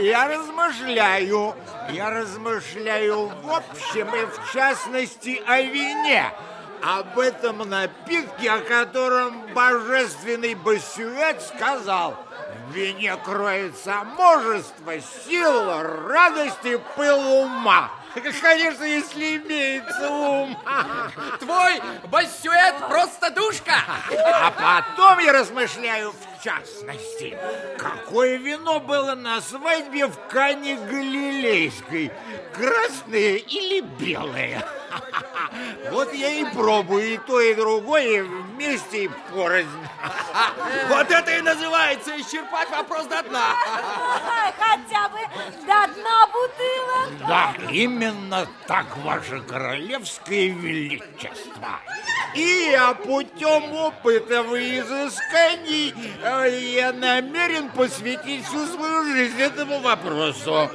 Я размышляю. Я размышляю в общем и в частности о вине. Об этом напитке, о котором божественный Басюэт сказал. В вине кроется мужество, сила, радость и пыл ума. Конечно, если имеется ум. Твой бассюэт просто душка. А потом я размышляю в частности, какое вино было на свадьбе в Кане Галилейской, красное или белое? Вот я и пробую и то, и другое вместе и порознь. Вот это и называется исчерпать вопрос до дна. Хотя бы до дна бутылок. Да, именно так, ваше королевское величество. И я путем опытов и изысканий э, я намерен посвятить всю свою жизнь этому вопросу.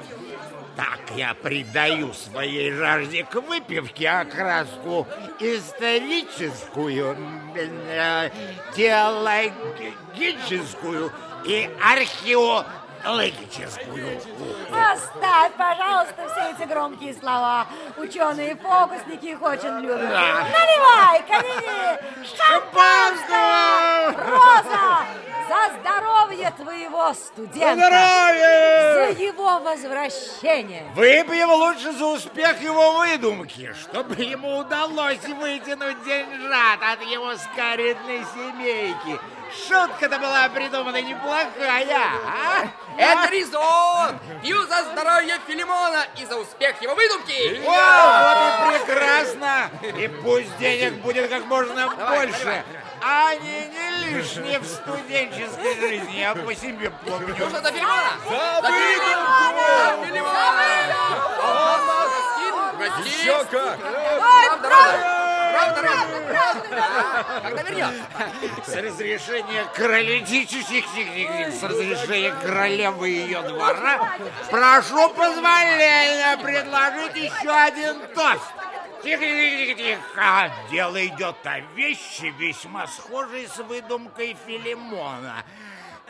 Так я придаю своей жажде к выпивке окраску историческую, э, теологическую и археологическую. Оставь, пожалуйста, все эти громкие слова. Ученые фокусники их очень любят. Да. Наливай, калини, шампанского, роза, за здоровье твоего студента. Здоровья! За его возвращение. Выпьем лучше за успех его выдумки, чтобы ему удалось вытянуть деньжат от его скаридной семейки. Шутка-то была придумана неплохая, а? Это резон. Пью за здоровье Филимона и за успех его выдумки. О, вот и прекрасно! И пусть денег будет как можно больше, а они не лишние в студенческой жизни, я по себе помню. Ну что, за Филимона? За выдумку! За Филимона! Гостин, Еще как! Правда, Роза? Правда, Роза? Когда вернется? С разрешения королевы, с разрешения королевы ее двора, прошу позволения предложить еще один тост. Тихо, тихо, тихо. Дело идет о вещи, весьма схожей с выдумкой Филимона.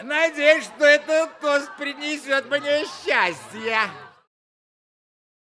Надеюсь, что этот тост принесет мне счастье.